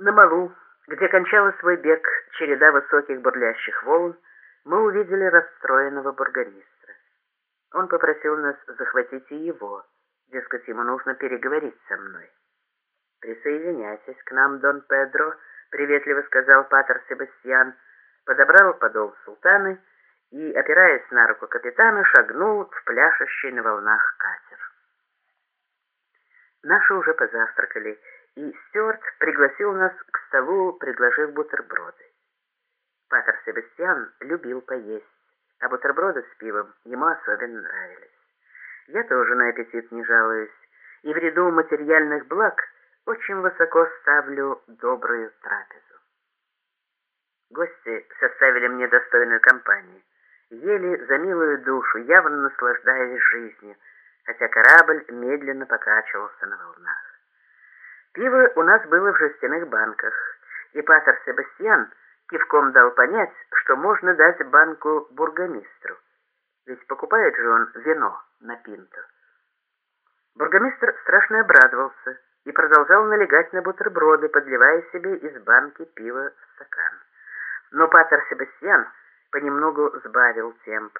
На малу, где кончала свой бег череда высоких бурлящих волн, мы увидели расстроенного бургомистра. Он попросил нас захватить и его, дескать, ему нужно переговорить со мной. «Присоединяйтесь к нам, Дон Педро», — приветливо сказал Патер Себастьян, подобрал подол султаны и, опираясь на руку капитана, шагнул в пляшущий на волнах катер. Наши уже позавтракали, и Стюарт пригласил нас к столу, предложив бутерброды. Патер Себастьян любил поесть, а бутерброды с пивом ему особенно нравились. Я тоже на аппетит не жалуюсь, и в ряду материальных благ очень высоко ставлю добрую трапезу. Гости составили мне достойную компанию, ели за милую душу, явно наслаждаясь жизнью, хотя корабль медленно покачивался на волнах. Пиво у нас было в жестяных банках, и патер Себастьян кивком дал понять, что можно дать банку бургомистру, ведь покупает же он вино на пинту. Бургомистр страшно обрадовался и продолжал налегать на бутерброды, подливая себе из банки пива в стакан. Но патер Себастьян понемногу сбавил темп.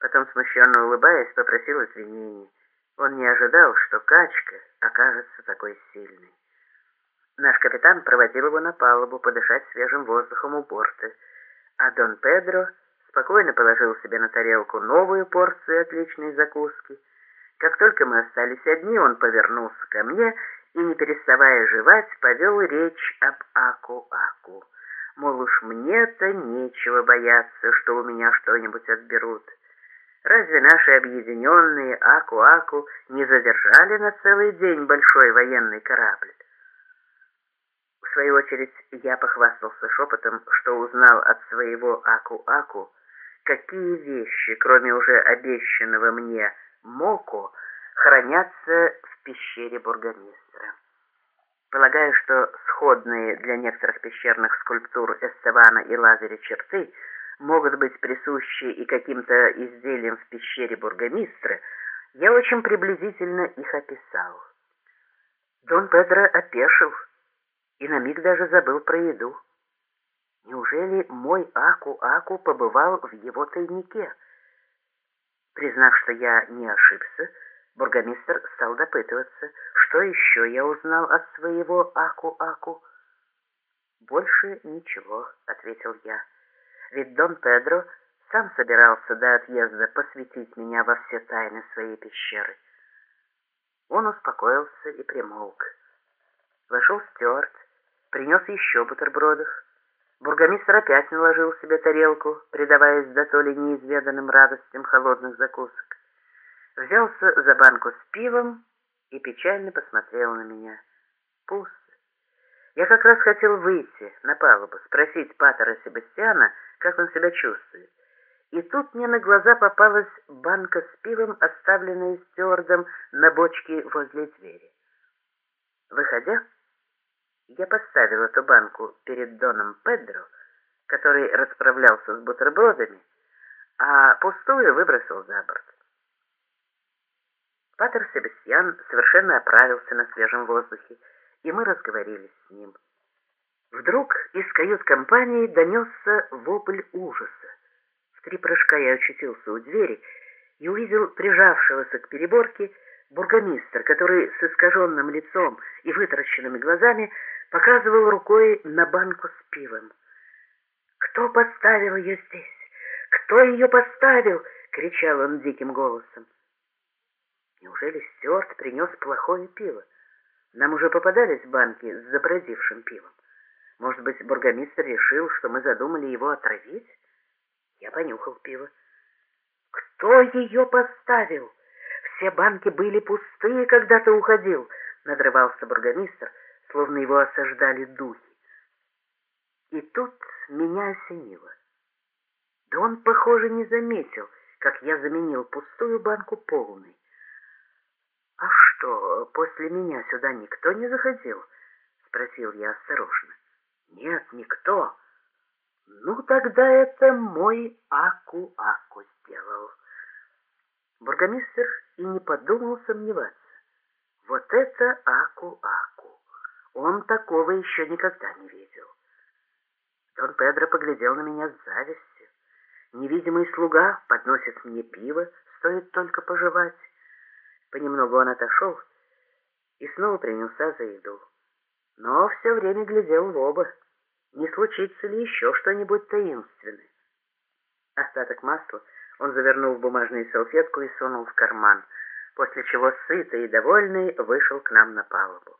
Потом, смущенно улыбаясь, попросил извинений. Он не ожидал, что качка окажется такой сильной. Наш капитан проводил его на палубу подышать свежим воздухом у борта, а Дон Педро спокойно положил себе на тарелку новую порцию отличной закуски. Как только мы остались одни, он повернулся ко мне и, не переставая жевать, повел речь об Аку-Аку. Мол, уж мне-то нечего бояться, что у меня что-нибудь отберут. Разве наши объединенные Аку-Аку не задержали на целый день большой военный корабль? В свою очередь, я похвастался шепотом, что узнал от своего Аку-Аку, какие вещи, кроме уже обещанного мне Моко, хранятся в пещере бургомистра. Полагаю, что сходные для некоторых пещерных скульптур Эстевана и Лазаря черты – могут быть присущи и каким-то изделиям в пещере бургомистра, я очень приблизительно их описал. Дон Педро опешил и на миг даже забыл про еду. Неужели мой Аку-Аку побывал в его тайнике? Признав, что я не ошибся, бургомистр стал допытываться, что еще я узнал от своего Аку-Аку. «Больше ничего», — ответил я ведь Дон Педро сам собирался до отъезда посвятить меня во все тайны своей пещеры. Он успокоился и примолк. Вошел Стюарт, принес еще бутербродов. Бургомистр опять наложил себе тарелку, предаваясь до то ли неизведанным радостям холодных закусок. Взялся за банку с пивом и печально посмотрел на меня. Пусто. Я как раз хотел выйти на палубу, спросить Патера Себастьяна, как он себя чувствует. И тут мне на глаза попалась банка с пивом, оставленная стюардом на бочке возле двери. Выходя, я поставил эту банку перед Доном Педро, который расправлялся с бутербродами, а пустую выбросил за борт. Патер Себастьян совершенно оправился на свежем воздухе, и мы разговорились с ним. Вдруг из кают-компании донесся вопль ужаса. В три прыжка я очутился у двери и увидел прижавшегося к переборке бургомистр, который с искаженным лицом и вытаращенными глазами показывал рукой на банку с пивом. «Кто поставил ее здесь? Кто ее поставил?» — кричал он диким голосом. Неужели Стюарт принес плохое пиво? Нам уже попадались банки с забродившим пивом. Может быть, бургомистр решил, что мы задумали его отравить? Я понюхал пиво. Кто ее поставил? Все банки были пустые, когда ты уходил, надрывался бургомистр, словно его осаждали духи. И тут меня осенило. Да он, похоже, не заметил, как я заменил пустую банку полной. «А что, после меня сюда никто не заходил?» — спросил я осторожно. Нет, никто. Ну, тогда это мой Аку-Аку сделал. Бургомистр и не подумал сомневаться. Вот это Аку-Аку. Он такого еще никогда не видел. Дон Педро поглядел на меня с завистью. Невидимый слуга подносит мне пиво, стоит только пожевать. Понемногу он отошел и снова принялся за еду. Но все время глядел в оба, не случится ли еще что-нибудь таинственное. Остаток масла он завернул в бумажную салфетку и сунул в карман, после чего сытый и довольный вышел к нам на палубу.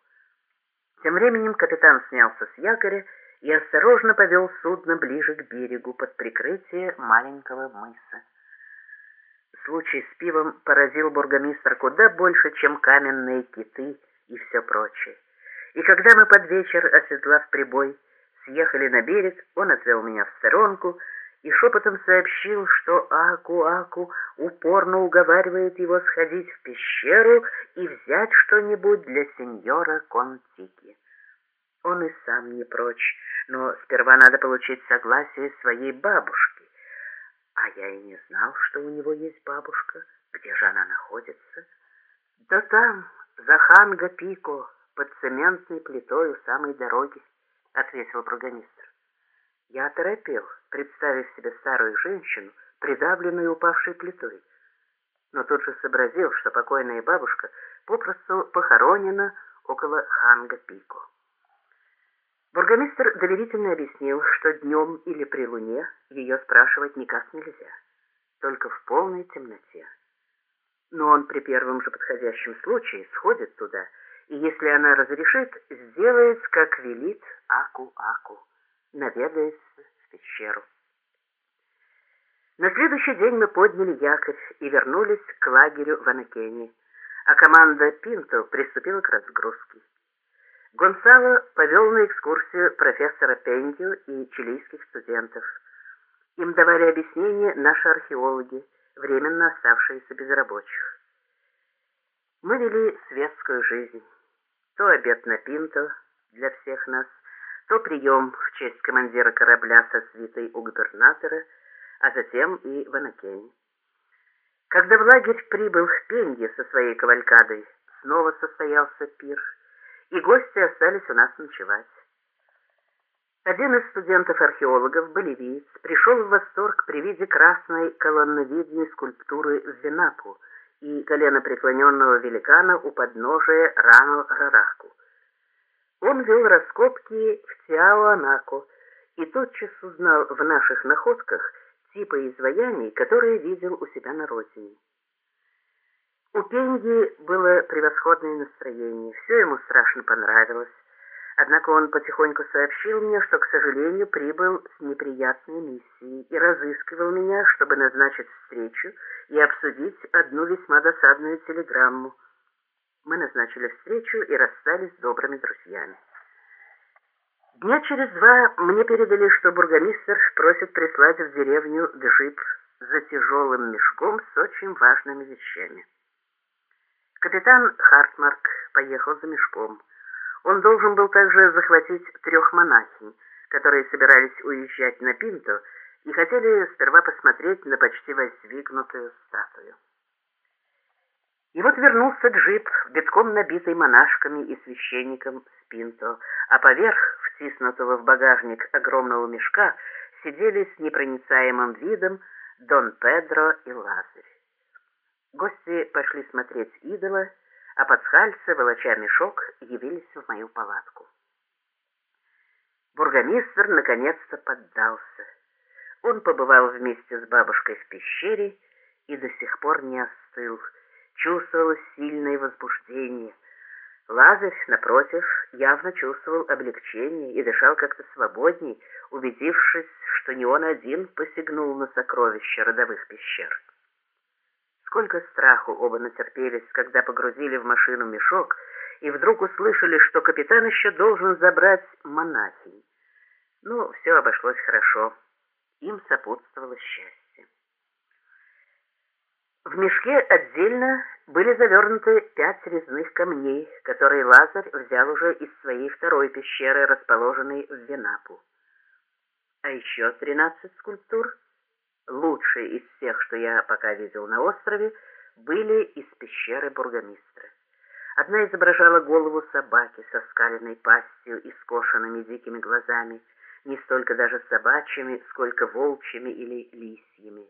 Тем временем капитан снялся с якоря и осторожно повел судно ближе к берегу под прикрытие маленького мыса. Случай с пивом поразил бургомистр куда больше, чем каменные киты и все прочее. И когда мы под вечер, оседлав прибой, съехали на берег, он отвел меня в сторонку и шепотом сообщил, что Аку-Аку упорно уговаривает его сходить в пещеру и взять что-нибудь для сеньора Контики. Он и сам не прочь, но сперва надо получить согласие своей бабушки. Я и не знал, что у него есть бабушка. Где же она находится? Да там, за Ханга-Пико, под цементной плитой у самой дороги, ответил программистр. Я торопел, представив себе старую женщину, придавленную упавшей плитой. Но тут же сообразил, что покойная бабушка попросту похоронена около Ханга-Пико. Бургомистр доверительно объяснил, что днем или при луне ее спрашивать никак нельзя, только в полной темноте. Но он при первом же подходящем случае сходит туда, и если она разрешит, сделает, как велит Аку-Аку, наведается в пещеру. На следующий день мы подняли якорь и вернулись к лагерю в Анакене, а команда Пинто приступила к разгрузке. Гонсало повел на экскурсию профессора Пендио и чилийских студентов. Им давали объяснения наши археологи, временно оставшиеся без рабочих. Мы вели светскую жизнь. То обед на пинто для всех нас, то прием в честь командира корабля со свитой у губернатора, а затем и в Анакене. Когда в лагерь прибыл в со своей кавалькадой, снова состоялся пир – и гости остались у нас ночевать. Один из студентов-археологов, боливиец, пришел в восторг при виде красной колонновидной скульптуры Венапу и коленопреклоненного великана у подножия Рану-Рараку. Он вел раскопки в Тиауанако и тотчас узнал в наших находках типы изваяний, которые видел у себя на родине. У Пенги было превосходное настроение, все ему страшно понравилось. Однако он потихоньку сообщил мне, что, к сожалению, прибыл с неприятной миссией и разыскивал меня, чтобы назначить встречу и обсудить одну весьма досадную телеграмму. Мы назначили встречу и расстались с добрыми друзьями. Дня через два мне передали, что бургомистр просит прислать в деревню джип за тяжелым мешком с очень важными вещами. Капитан Хартмарк поехал за мешком. Он должен был также захватить трех монахинь, которые собирались уезжать на Пинто и хотели сперва посмотреть на почти воздвигнутую статую. И вот вернулся джип, битком набитый монашками и священником с Пинто, а поверх, втиснутого в багажник огромного мешка, сидели с непроницаемым видом Дон Педро и Лазарь. Гости пошли смотреть идола, а подсхальцы, волоча мешок, явились в мою палатку. Бургомистр наконец-то поддался. Он побывал вместе с бабушкой в пещере и до сих пор не остыл. Чувствовалось сильное возбуждение. Лазарь, напротив, явно чувствовал облегчение и дышал как-то свободней, убедившись, что не он один посягнул на сокровища родовых пещер. Сколько страху оба натерпелись, когда погрузили в машину мешок и вдруг услышали, что капитан еще должен забрать монахинь. Но все обошлось хорошо. Им сопутствовало счастье. В мешке отдельно были завернуты пять резных камней, которые Лазарь взял уже из своей второй пещеры, расположенной в Венапу. А еще тринадцать скульптур — лучшие из всех, что я пока видел на острове, были из пещеры бургомистра. Одна изображала голову собаки со скаленной пастью и скошенными дикими глазами, не столько даже собачьими, сколько волчьими или лисьими.